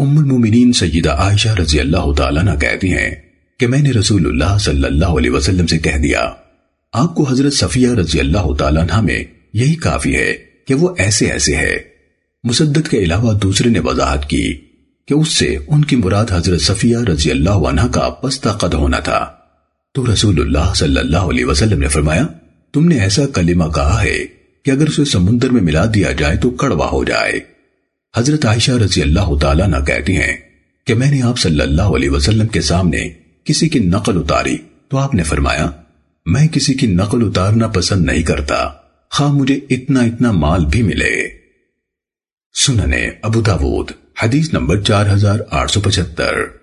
ام المومنین سیدہ عائشہ رضی اللہ تعالیٰ نہ کہتی ہیں کہ میں نے رسول اللہ صلی اللہ علیہ وسلم سے کہہ دیا، آپ کو حضرت صفیہ رضی اللہ تعالیٰ عنہ میں یہی کافی ہے کہ وہ ایسے ایسے ہے۔ مسدد کے علاوہ دوسرے نے وضاحت کی کہ اس سے ان کی مراد حضرت صفیہ رضی اللہ عنہ کا پستہ قد ہونا تھا۔ تو رسول اللہ صلی اللہ علیہ وسلم نے فرمایا، تم نے ایسا کلمہ کہا ہے کہ اگر اسے سمندر میں ملا دیا جائے تو کڑوا ہو جائے۔ حضرت عائشہ رضی اللہ تعالیٰ نہ کہتی ہیں کہ میں نے آپ صلی اللہ علیہ وسلم کے سامنے کسی کی نقل اتاری تو آپ نے فرمایا، میں کسی کی نقل اتارنا پسند نہیں کرتا۔ خواہ مجھے اتنا اتنا مال بھی ملے۔ سننے ابو داود، حدیث نمبر چار ہزار آٹھ سو پچہتر۔